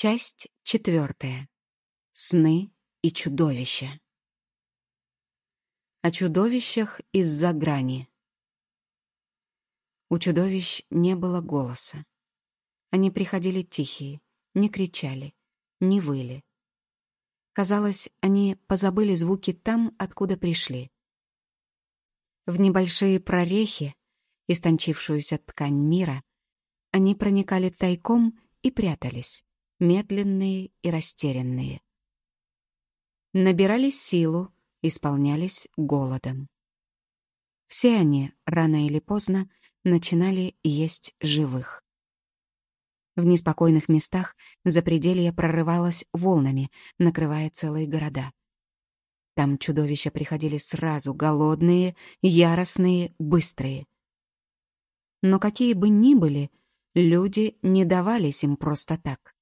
Часть четвертая. Сны и чудовища. О чудовищах из-за грани. У чудовищ не было голоса. Они приходили тихие, не кричали, не выли. Казалось, они позабыли звуки там, откуда пришли. В небольшие прорехи, истончившуюся ткань мира, они проникали тайком и прятались медленные и растерянные. Набирали силу, исполнялись голодом. Все они, рано или поздно, начинали есть живых. В неспокойных местах запределье прорывалось волнами, накрывая целые города. Там чудовища приходили сразу, голодные, яростные, быстрые. Но какие бы ни были, люди не давались им просто так.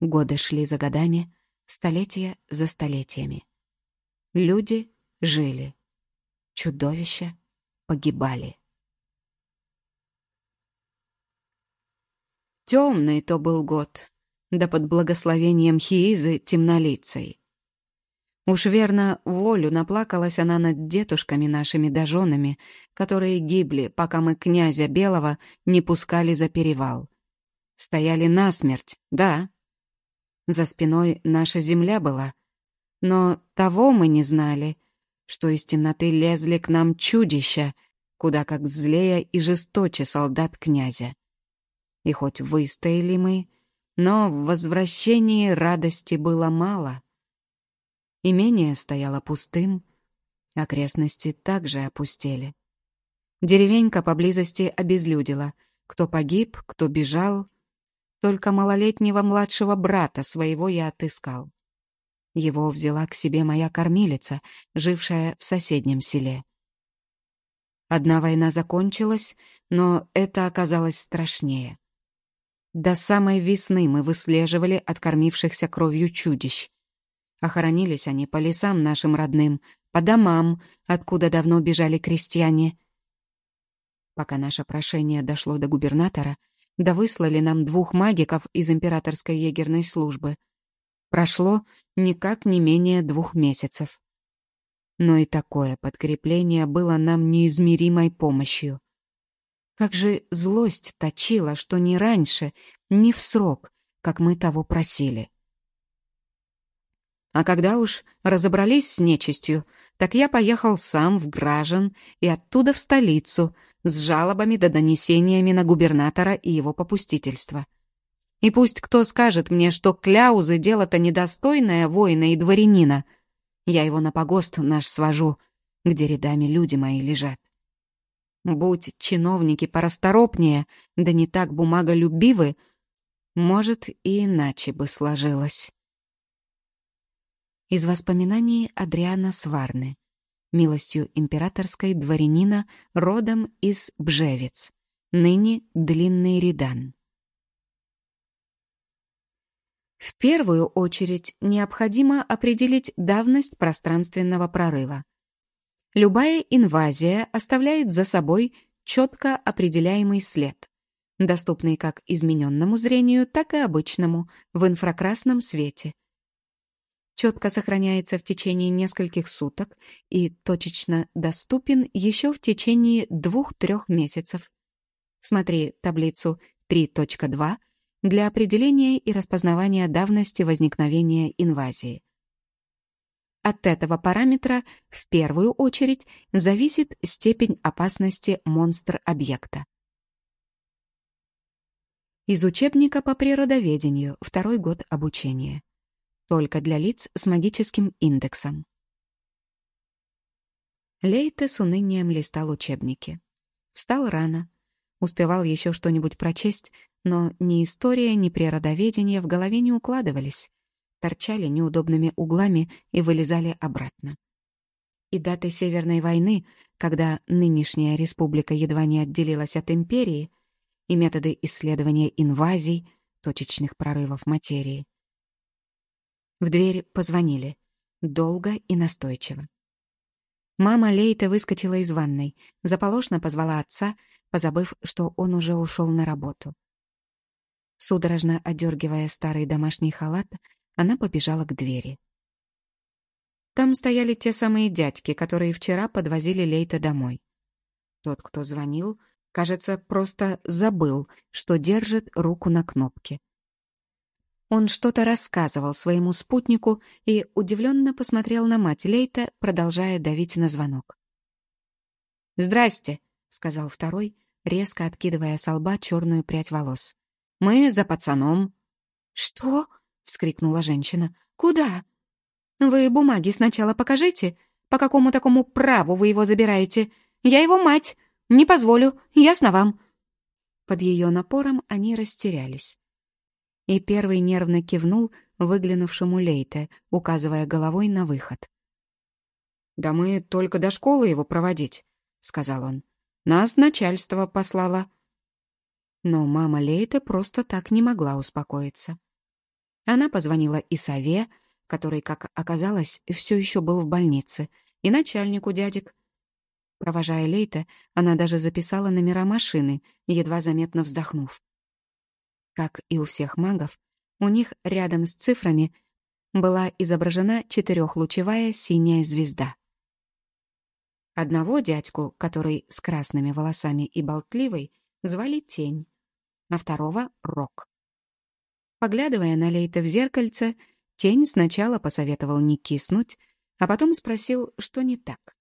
Годы шли за годами, столетия за столетиями. Люди жили, чудовища погибали. Темный то был год, да под благословением Хиизы темнолицей. Уж верно, волю наплакалась она над дедушками нашими дожонами, которые гибли, пока мы князя Белого не пускали за перевал. Стояли насмерть, да, за спиной наша земля была. Но того мы не знали, что из темноты лезли к нам чудища, куда как злее и жесточе солдат князя. И хоть выстояли мы, но в возвращении радости было мало. Имение стояло пустым, окрестности также опустели. Деревенька поблизости обезлюдила. Кто погиб, кто бежал, только малолетнего младшего брата своего я отыскал. Его взяла к себе моя кормилица, жившая в соседнем селе. Одна война закончилась, но это оказалось страшнее. До самой весны мы выслеживали откормившихся кровью чудищ. Охоронились они по лесам нашим родным, по домам, откуда давно бежали крестьяне. Пока наше прошение дошло до губернатора — да выслали нам двух магиков из императорской егерной службы. Прошло никак не менее двух месяцев. Но и такое подкрепление было нам неизмеримой помощью. Как же злость точила, что ни раньше, ни в срок, как мы того просили. А когда уж разобрались с нечистью, так я поехал сам в Гражен и оттуда в столицу — с жалобами да донесениями на губернатора и его попустительство. И пусть кто скажет мне, что кляузы — дело-то недостойное воина и дворянина, я его на погост наш свожу, где рядами люди мои лежат. Будь чиновники порасторопнее, да не так бумаголюбивы, может, и иначе бы сложилось. Из воспоминаний Адриана Сварны милостью императорской дворянина родом из Бжевец, ныне Длинный Редан. В первую очередь необходимо определить давность пространственного прорыва. Любая инвазия оставляет за собой четко определяемый след, доступный как измененному зрению, так и обычному, в инфракрасном свете – четко сохраняется в течение нескольких суток и точечно доступен еще в течение двух-трех месяцев. Смотри таблицу 3.2 для определения и распознавания давности возникновения инвазии. От этого параметра в первую очередь зависит степень опасности монстр-объекта. Из учебника по природоведению, второй год обучения только для лиц с магическим индексом. Лейте с унынием листал учебники. Встал рано, успевал еще что-нибудь прочесть, но ни история, ни природоведение в голове не укладывались, торчали неудобными углами и вылезали обратно. И даты Северной войны, когда нынешняя республика едва не отделилась от империи, и методы исследования инвазий, точечных прорывов материи — в дверь позвонили. Долго и настойчиво. Мама Лейта выскочила из ванной, заполошно позвала отца, позабыв, что он уже ушел на работу. Судорожно одергивая старый домашний халат, она побежала к двери. Там стояли те самые дядьки, которые вчера подвозили Лейта домой. Тот, кто звонил, кажется, просто забыл, что держит руку на кнопке. Он что-то рассказывал своему спутнику и удивленно посмотрел на мать Лейта, продолжая давить на звонок. «Здрасте», — сказал второй, резко откидывая с лба черную прядь волос. «Мы за пацаном». «Что?» — вскрикнула женщина. «Куда?» «Вы бумаги сначала покажите. По какому такому праву вы его забираете? Я его мать. Не позволю. Ясно вам?» Под ее напором они растерялись и первый нервно кивнул выглянувшему Лейте, указывая головой на выход. «Да мы только до школы его проводить», — сказал он. «Нас начальство послало». Но мама Лейте просто так не могла успокоиться. Она позвонила и сове, который, как оказалось, все еще был в больнице, и начальнику дядек. Провожая Лейте, она даже записала номера машины, едва заметно вздохнув. Как и у всех магов, у них рядом с цифрами была изображена четырехлучевая синяя звезда. Одного дядьку, который с красными волосами и болтливый, звали Тень, а второго — Рок. Поглядывая на Лейта в зеркальце, Тень сначала посоветовал не киснуть, а потом спросил, что не так.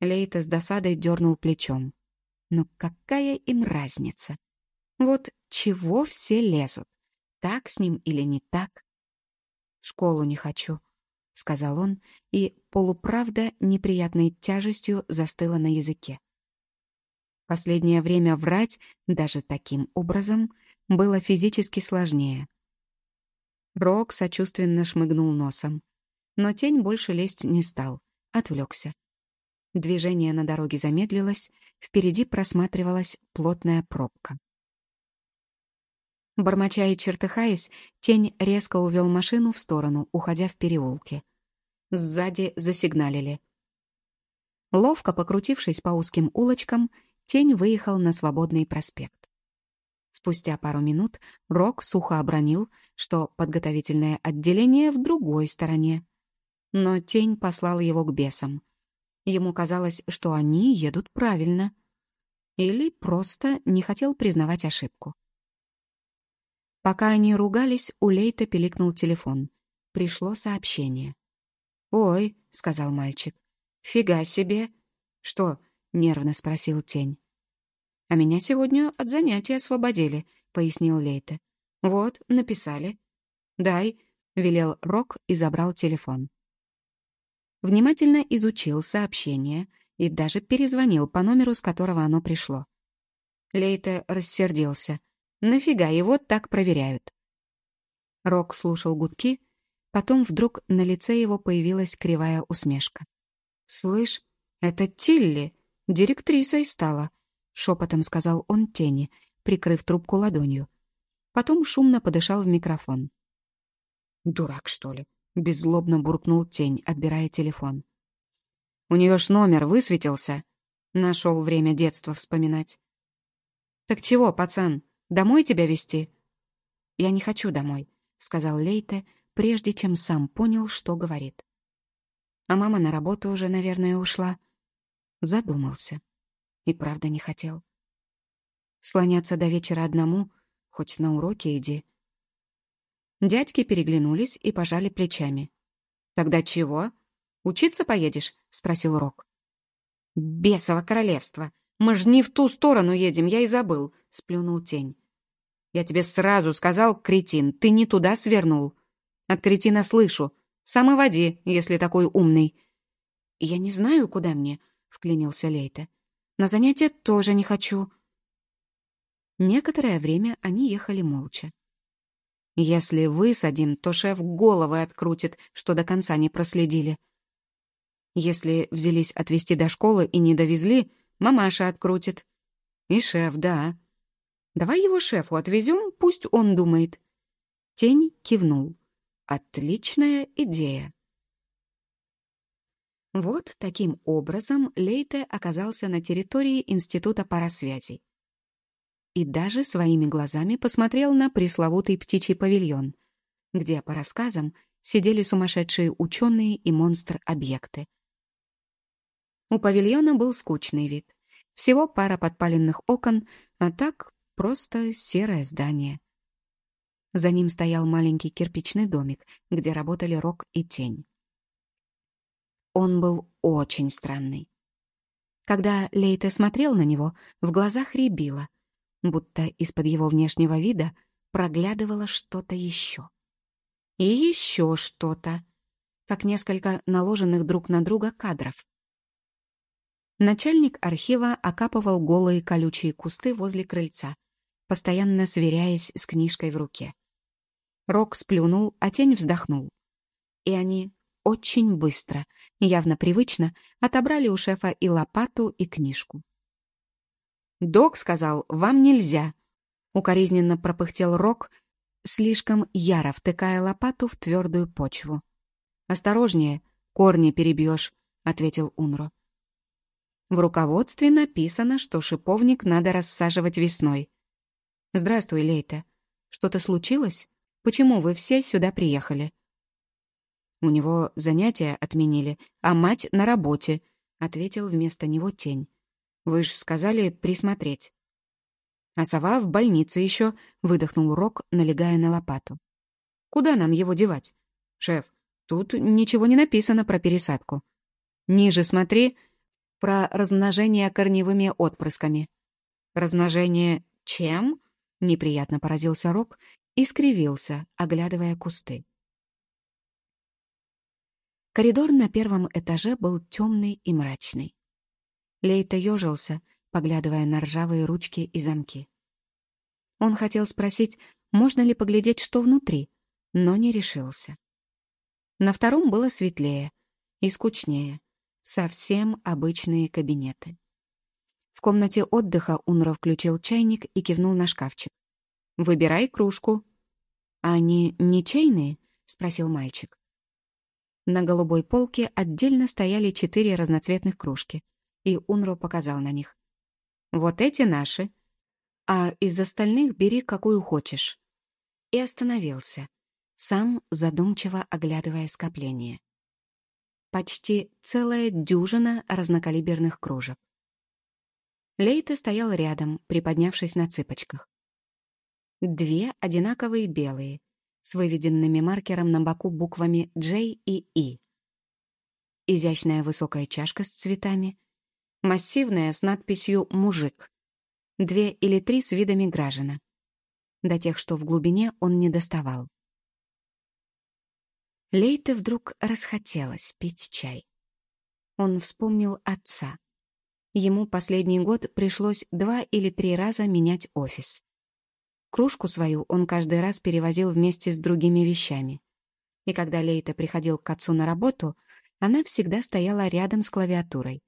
Лейта с досадой дернул плечом. Но какая им разница? Вот чего все лезут? Так с ним или не так? В школу не хочу, — сказал он, и полуправда неприятной тяжестью застыла на языке. Последнее время врать, даже таким образом, было физически сложнее. Рок сочувственно шмыгнул носом. Но тень больше лезть не стал, отвлекся. Движение на дороге замедлилось, впереди просматривалась плотная пробка. Бормоча и чертыхаясь, тень резко увел машину в сторону, уходя в переулке. Сзади засигналили. Ловко покрутившись по узким улочкам, тень выехал на свободный проспект. Спустя пару минут Рок сухо обронил, что подготовительное отделение в другой стороне. Но тень послал его к бесам. Ему казалось, что они едут правильно. Или просто не хотел признавать ошибку. Пока они ругались, у Лейта пиликнул телефон. Пришло сообщение. «Ой», — сказал мальчик, — «фига себе!» «Что?» — нервно спросил тень. «А меня сегодня от занятия освободили», — пояснил Лейта. «Вот, написали». «Дай», — велел Рок и забрал телефон. Внимательно изучил сообщение и даже перезвонил по номеру, с которого оно пришло. Лейта рассердился — Нафига его так проверяют? Рок слушал гудки, потом вдруг на лице его появилась кривая усмешка. «Слышь, это Тилли, директрисой стала», — шепотом сказал он тени, прикрыв трубку ладонью. Потом шумно подышал в микрофон. «Дурак, что ли?» — беззлобно буркнул тень, отбирая телефон. «У нее ж номер высветился». Нашел время детства вспоминать. «Так чего, пацан?» Домой тебя везти?» «Я не хочу домой», — сказал Лейте, прежде чем сам понял, что говорит. А мама на работу уже, наверное, ушла. Задумался. И правда не хотел. Слоняться до вечера одному, хоть на уроки иди. Дядьки переглянулись и пожали плечами. «Тогда чего? Учиться поедешь?» — спросил Рок. «Бесово королевство! Мы ж не в ту сторону едем, я и забыл», — сплюнул тень. Я тебе сразу сказал, кретин, ты не туда свернул. От кретина слышу. Сам и води, если такой умный. Я не знаю, куда мне, — вклинился Лейта. На занятия тоже не хочу. Некоторое время они ехали молча. Если высадим, то шеф головы открутит, что до конца не проследили. Если взялись отвезти до школы и не довезли, мамаша открутит. И шеф, да. Давай его шефу отвезем, пусть он думает». Тень кивнул. «Отличная идея». Вот таким образом Лейте оказался на территории Института парасвязей. и даже своими глазами посмотрел на пресловутый птичий павильон, где, по рассказам, сидели сумасшедшие ученые и монстр-объекты. У павильона был скучный вид. Всего пара подпаленных окон, а так просто серое здание. За ним стоял маленький кирпичный домик, где работали Рок и Тень. Он был очень странный. Когда Лейте смотрел на него, в глазах рябило, будто из-под его внешнего вида проглядывало что-то еще. И еще что-то, как несколько наложенных друг на друга кадров. Начальник архива окапывал голые колючие кусты возле крыльца, постоянно сверяясь с книжкой в руке. Рок сплюнул, а тень вздохнул. И они очень быстро, явно привычно, отобрали у шефа и лопату, и книжку. «Док сказал, вам нельзя», — укоризненно пропыхтел Рок, слишком яро втыкая лопату в твердую почву. «Осторожнее, корни перебьешь», — ответил Унро. В руководстве написано, что шиповник надо рассаживать весной. «Здравствуй, Лейта. Что-то случилось? Почему вы все сюда приехали?» «У него занятия отменили, а мать на работе», — ответил вместо него тень. «Вы же сказали присмотреть». «А сова в больнице еще», — выдохнул Рок, налегая на лопату. «Куда нам его девать?» «Шеф, тут ничего не написано про пересадку». «Ниже смотри», про размножение корневыми отпрысками. «Размножение чем?» — неприятно поразился Рок и скривился, оглядывая кусты. Коридор на первом этаже был темный и мрачный. Лейта ежился, поглядывая на ржавые ручки и замки. Он хотел спросить, можно ли поглядеть, что внутри, но не решился. На втором было светлее и скучнее, Совсем обычные кабинеты. В комнате отдыха Унра включил чайник и кивнул на шкафчик. «Выбирай кружку». «А они не чайные?» — спросил мальчик. На голубой полке отдельно стояли четыре разноцветных кружки, и Унро показал на них. «Вот эти наши. А из остальных бери какую хочешь». И остановился, сам задумчиво оглядывая скопление почти целая дюжина разнокалиберных кружек. Лейта стоял рядом, приподнявшись на цыпочках. Две одинаковые белые, с выведенными маркером на боку буквами J и E. Изящная высокая чашка с цветами, массивная с надписью «Мужик», две или три с видами гражина. До тех, что в глубине он не доставал. Лейте вдруг расхотелось пить чай. Он вспомнил отца. Ему последний год пришлось два или три раза менять офис. Кружку свою он каждый раз перевозил вместе с другими вещами. И когда Лейта приходил к отцу на работу, она всегда стояла рядом с клавиатурой,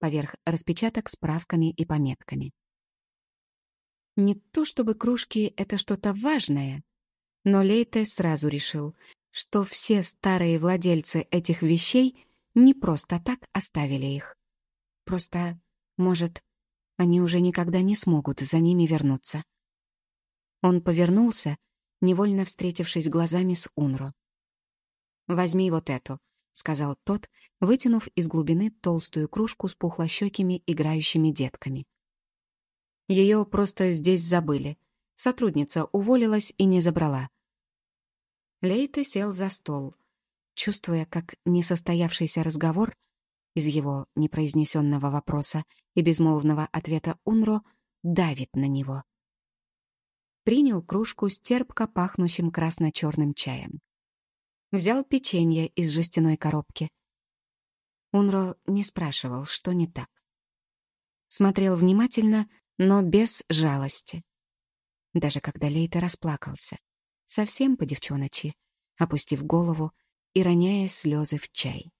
поверх распечаток с правками и пометками. Не то чтобы кружки — это что-то важное, но Лейте сразу решил, что все старые владельцы этих вещей не просто так оставили их. Просто, может, они уже никогда не смогут за ними вернуться. Он повернулся, невольно встретившись глазами с Унро. «Возьми вот эту», — сказал тот, вытянув из глубины толстую кружку с пухлощекими играющими детками. Ее просто здесь забыли. Сотрудница уволилась и не забрала. Лейте сел за стол, чувствуя, как несостоявшийся разговор из его непроизнесенного вопроса и безмолвного ответа Унро давит на него. Принял кружку с терпко пахнущим красно-черным чаем. Взял печенье из жестяной коробки. Унро не спрашивал, что не так. Смотрел внимательно, но без жалости. Даже когда Лейта расплакался совсем по девчоночи, опустив голову и роняя слезы в чай.